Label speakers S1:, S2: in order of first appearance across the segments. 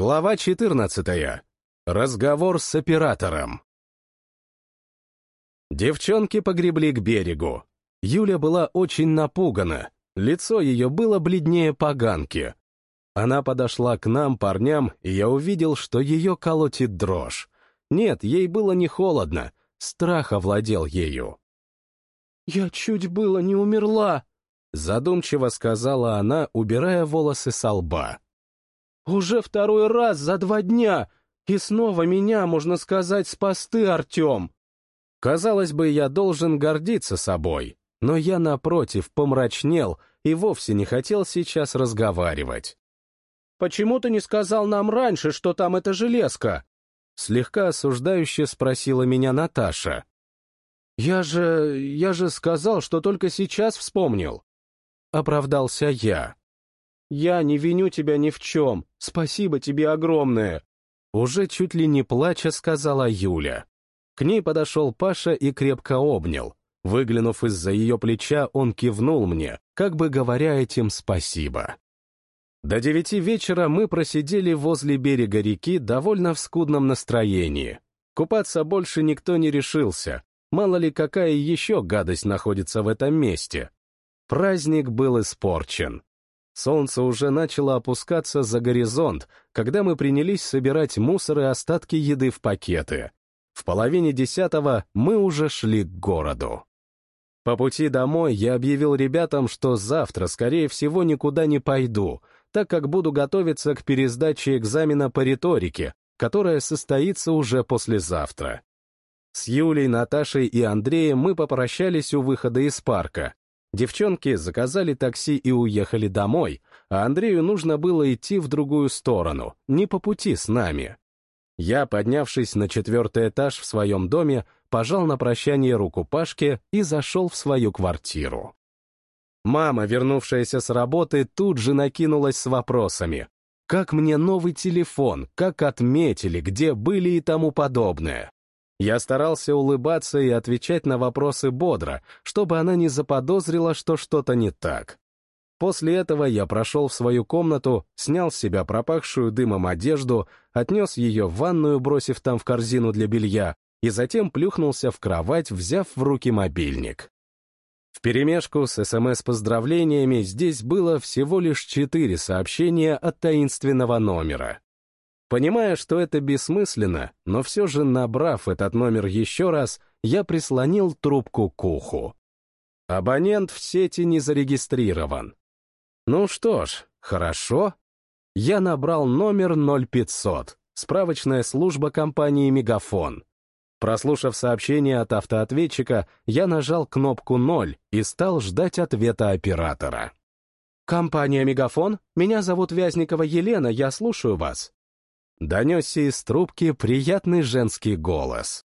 S1: Глава 14. Разговор с оператором. Девчонки погребли к берегу. Юля была очень напугана, лицо ее было бледнее поганки. Она подошла к нам, парням, и я увидел, что ее колотит дрожь. Нет, ей было не холодно, страх овладел ею.
S2: «Я чуть было не умерла», — задумчиво сказала она, убирая волосы со лба. Уже второй раз за два дня, и снова меня, можно сказать, спас ты, Артем.
S1: Казалось бы, я должен гордиться собой, но я, напротив, помрачнел и вовсе не хотел сейчас разговаривать.
S2: «Почему ты не сказал нам раньше, что там эта железка?»
S1: Слегка осуждающе спросила меня Наташа.
S2: «Я же... я же сказал, что только сейчас вспомнил».
S1: Оправдался я.
S2: «Я не виню тебя ни в чем. Спасибо тебе огромное!»
S1: Уже чуть ли не плача сказала Юля. К ней подошел Паша и крепко обнял. Выглянув из-за ее плеча, он кивнул мне, как бы говоря этим спасибо. До девяти вечера мы просидели возле берега реки довольно в скудном настроении. Купаться больше никто не решился, мало ли какая еще гадость находится в этом месте. Праздник был испорчен. Солнце уже начало опускаться за горизонт, когда мы принялись собирать мусор и остатки еды в пакеты. В половине десятого мы уже шли к городу. По пути домой я объявил ребятам, что завтра, скорее всего, никуда не пойду, так как буду готовиться к пересдаче экзамена по риторике, которая состоится уже послезавтра. С Юлей, Наташей и Андреем мы попрощались у выхода из парка, Девчонки заказали такси и уехали домой, а Андрею нужно было идти в другую сторону, не по пути с нами. Я, поднявшись на четвертый этаж в своем доме, пожал на прощание руку Пашке и зашел в свою квартиру. Мама, вернувшаяся с работы, тут же накинулась с вопросами. Как мне новый телефон, как отметили, где были и тому подобное. Я старался улыбаться и отвечать на вопросы бодро, чтобы она не заподозрила, что что-то не так. После этого я прошел в свою комнату, снял с себя пропахшую дымом одежду, отнес ее в ванную, бросив там в корзину для белья, и затем плюхнулся в кровать, взяв в руки мобильник. Вперемешку с СМС-поздравлениями здесь было всего лишь четыре сообщения от таинственного номера. Понимая, что это бессмысленно, но все же набрав этот номер еще раз, я прислонил трубку к уху. Абонент в сети не зарегистрирован. Ну что ж, хорошо. Я набрал номер 0500, справочная служба компании «Мегафон». Прослушав сообщение от автоответчика, я нажал кнопку 0 и стал ждать ответа оператора. «Компания «Мегафон», меня зовут Вязникова Елена, я слушаю вас». Донесся из трубки приятный женский голос.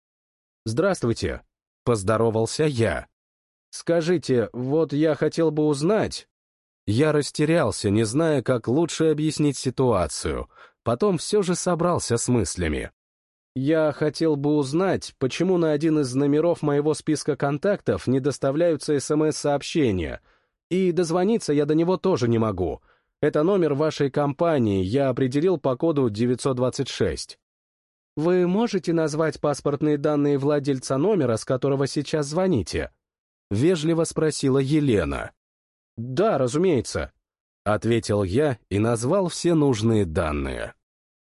S1: «Здравствуйте», — поздоровался я. «Скажите, вот я хотел бы узнать...» Я растерялся, не зная, как лучше объяснить ситуацию. Потом все же собрался с мыслями. Я хотел бы узнать, почему на один из номеров моего списка контактов не доставляются СМС-сообщения, и дозвониться я до него тоже не могу. Это номер вашей компании, я определил по коду 926. Вы можете назвать паспортные данные владельца номера, с которого сейчас звоните? Вежливо спросила Елена. Да, разумеется, ответил я и назвал все нужные данные.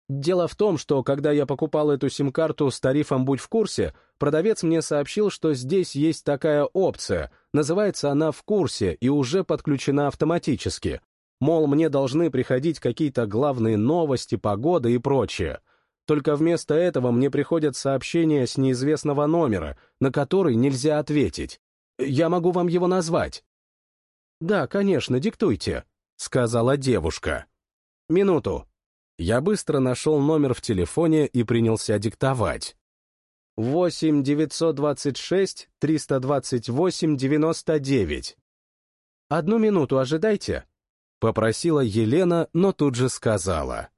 S1: Дело в том, что когда я покупал эту сим-карту с тарифом «Будь в курсе», продавец мне сообщил, что здесь есть такая опция, называется она «В курсе» и уже подключена автоматически. Мол, мне должны приходить какие-то главные новости, погода и прочее. Только вместо этого мне приходят сообщения с неизвестного номера, на который нельзя ответить. Я могу вам его назвать. «Да, конечно, диктуйте», — сказала девушка. «Минуту». Я быстро нашел номер в телефоне и принялся диктовать. 8 926 328 99. Одну минуту ожидайте. Попросила Елена, но тут же сказала.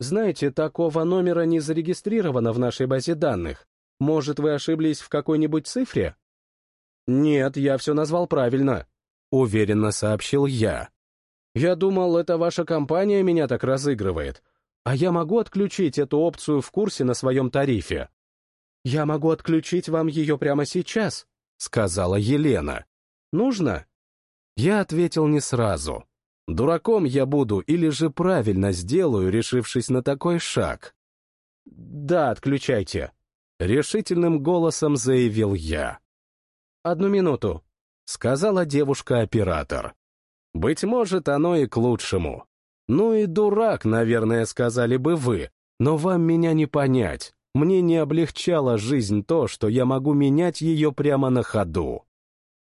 S1: «Знаете, такого номера не зарегистрировано в нашей базе данных. Может, вы ошиблись в какой-нибудь цифре?» «Нет, я все назвал правильно», — уверенно сообщил я. «Я думал, это ваша компания меня так разыгрывает.
S2: А я могу отключить эту опцию в курсе на своем тарифе? Я могу отключить вам ее прямо сейчас, сказала Елена. Нужно? Я ответил не сразу. Дураком я буду или же правильно сделаю, решившись на такой шаг? Да, отключайте. Решительным голосом заявил я. «Одну минуту», — сказала девушка-оператор. «Быть может, оно и к лучшему. Ну и дурак, наверное, сказали бы вы, но вам меня не понять. Мне не облегчало жизнь то, что я могу менять ее прямо на ходу».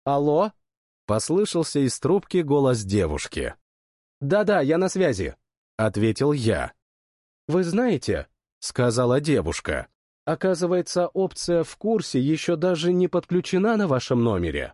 S2: «Алло?» — послышался из трубки голос девушки. «Да-да, я на связи», — ответил я. «Вы знаете», — сказала девушка, Оказывается, опция «в курсе» еще даже не подключена на вашем номере.